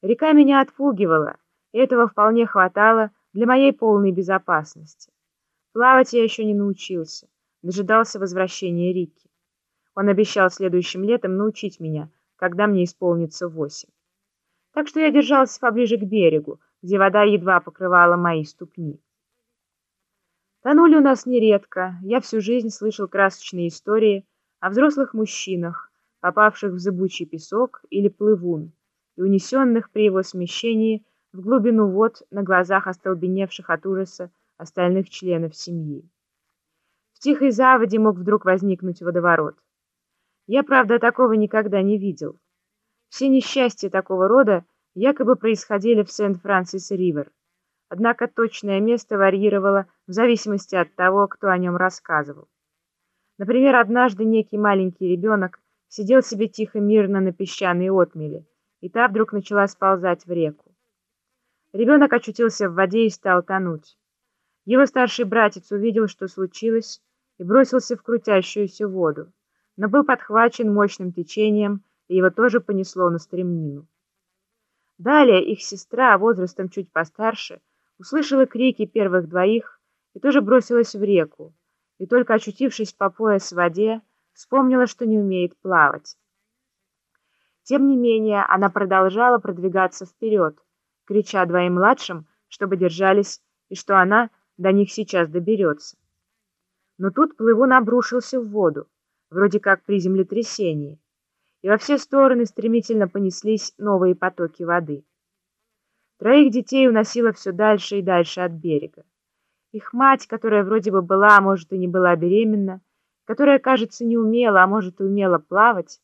Река меня отпугивала, и этого вполне хватало для моей полной безопасности. Плавать я еще не научился, дожидался возвращения Рики. Он обещал следующим летом научить меня, когда мне исполнится восемь. Так что я держался поближе к берегу, где вода едва покрывала мои ступни. Тонули у нас нередко, я всю жизнь слышал красочные истории о взрослых мужчинах, попавших в зыбучий песок или плывун, и унесенных при его смещении в глубину вод на глазах остолбеневших от ужаса остальных членов семьи. В тихой заводе мог вдруг возникнуть водоворот. Я, правда, такого никогда не видел. Все несчастья такого рода якобы происходили в Сент-Франсис-Ривер, однако точное место варьировало в зависимости от того, кто о нем рассказывал. Например, однажды некий маленький ребенок сидел себе тихо мирно на песчаной отмеле, и та вдруг начала сползать в реку. Ребенок очутился в воде и стал тонуть. Его старший братец увидел, что случилось, и бросился в крутящуюся воду, но был подхвачен мощным течением, и его тоже понесло на стремнину. Далее их сестра, возрастом чуть постарше, услышала крики первых двоих и тоже бросилась в реку, и только очутившись по пояс в воде, вспомнила, что не умеет плавать. Тем не менее, она продолжала продвигаться вперед, крича двоим младшим, чтобы держались, и что она до них сейчас доберется. Но тут плывун обрушился в воду, вроде как при землетрясении, и во все стороны стремительно понеслись новые потоки воды. Троих детей уносило все дальше и дальше от берега. Их мать, которая вроде бы была, а может и не была беременна, которая, кажется, не умела, а может и умела плавать,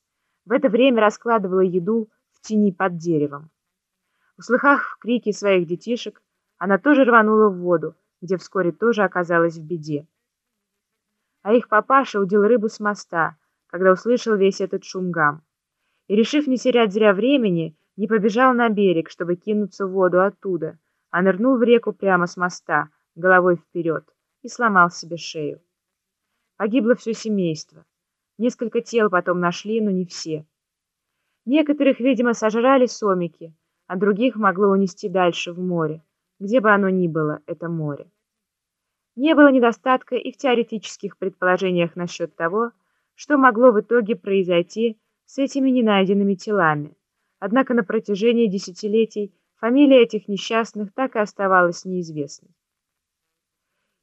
в это время раскладывала еду в тени под деревом. Услыхав крики своих детишек, она тоже рванула в воду, где вскоре тоже оказалась в беде. А их папаша удил рыбу с моста, когда услышал весь этот шум гам. И, решив не терять зря времени, не побежал на берег, чтобы кинуться в воду оттуда, а нырнул в реку прямо с моста, головой вперед, и сломал себе шею. Погибло все семейство. Несколько тел потом нашли, но не все. Некоторых, видимо, сожрали сомики, а других могло унести дальше в море, где бы оно ни было, это море. Не было недостатка и в теоретических предположениях насчет того, что могло в итоге произойти с этими ненайденными телами. Однако на протяжении десятилетий фамилия этих несчастных так и оставалась неизвестной.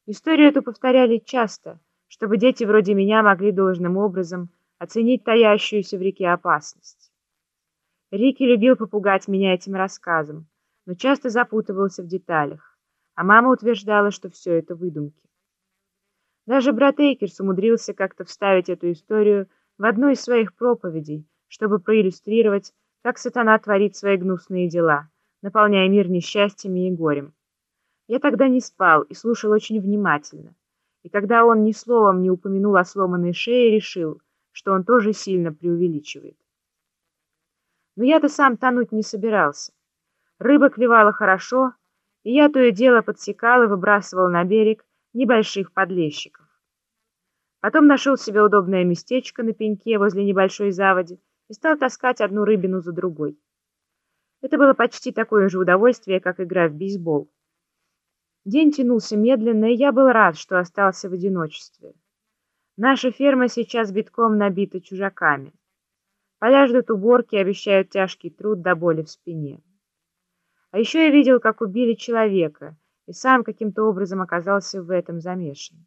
Историю эту повторяли часто, чтобы дети вроде меня могли должным образом оценить таящуюся в реке опасность. Рики любил попугать меня этим рассказом, но часто запутывался в деталях, а мама утверждала, что все это выдумки. Даже брат Эйкерс умудрился как-то вставить эту историю в одну из своих проповедей, чтобы проиллюстрировать, как сатана творит свои гнусные дела, наполняя мир несчастьями и горем. Я тогда не спал и слушал очень внимательно, и когда он ни словом не упомянул о сломанной шее, решил, что он тоже сильно преувеличивает. Но я-то сам тонуть не собирался. Рыба клевала хорошо, и я то и дело подсекал и выбрасывал на берег небольших подлещиков. Потом нашел себе удобное местечко на пеньке возле небольшой заводи и стал таскать одну рыбину за другой. Это было почти такое же удовольствие, как игра в бейсбол. День тянулся медленно, и я был рад, что остался в одиночестве. Наша ферма сейчас битком набита чужаками. Поля ждут уборки и обещают тяжкий труд до боли в спине. А еще я видел, как убили человека, и сам каким-то образом оказался в этом замешан.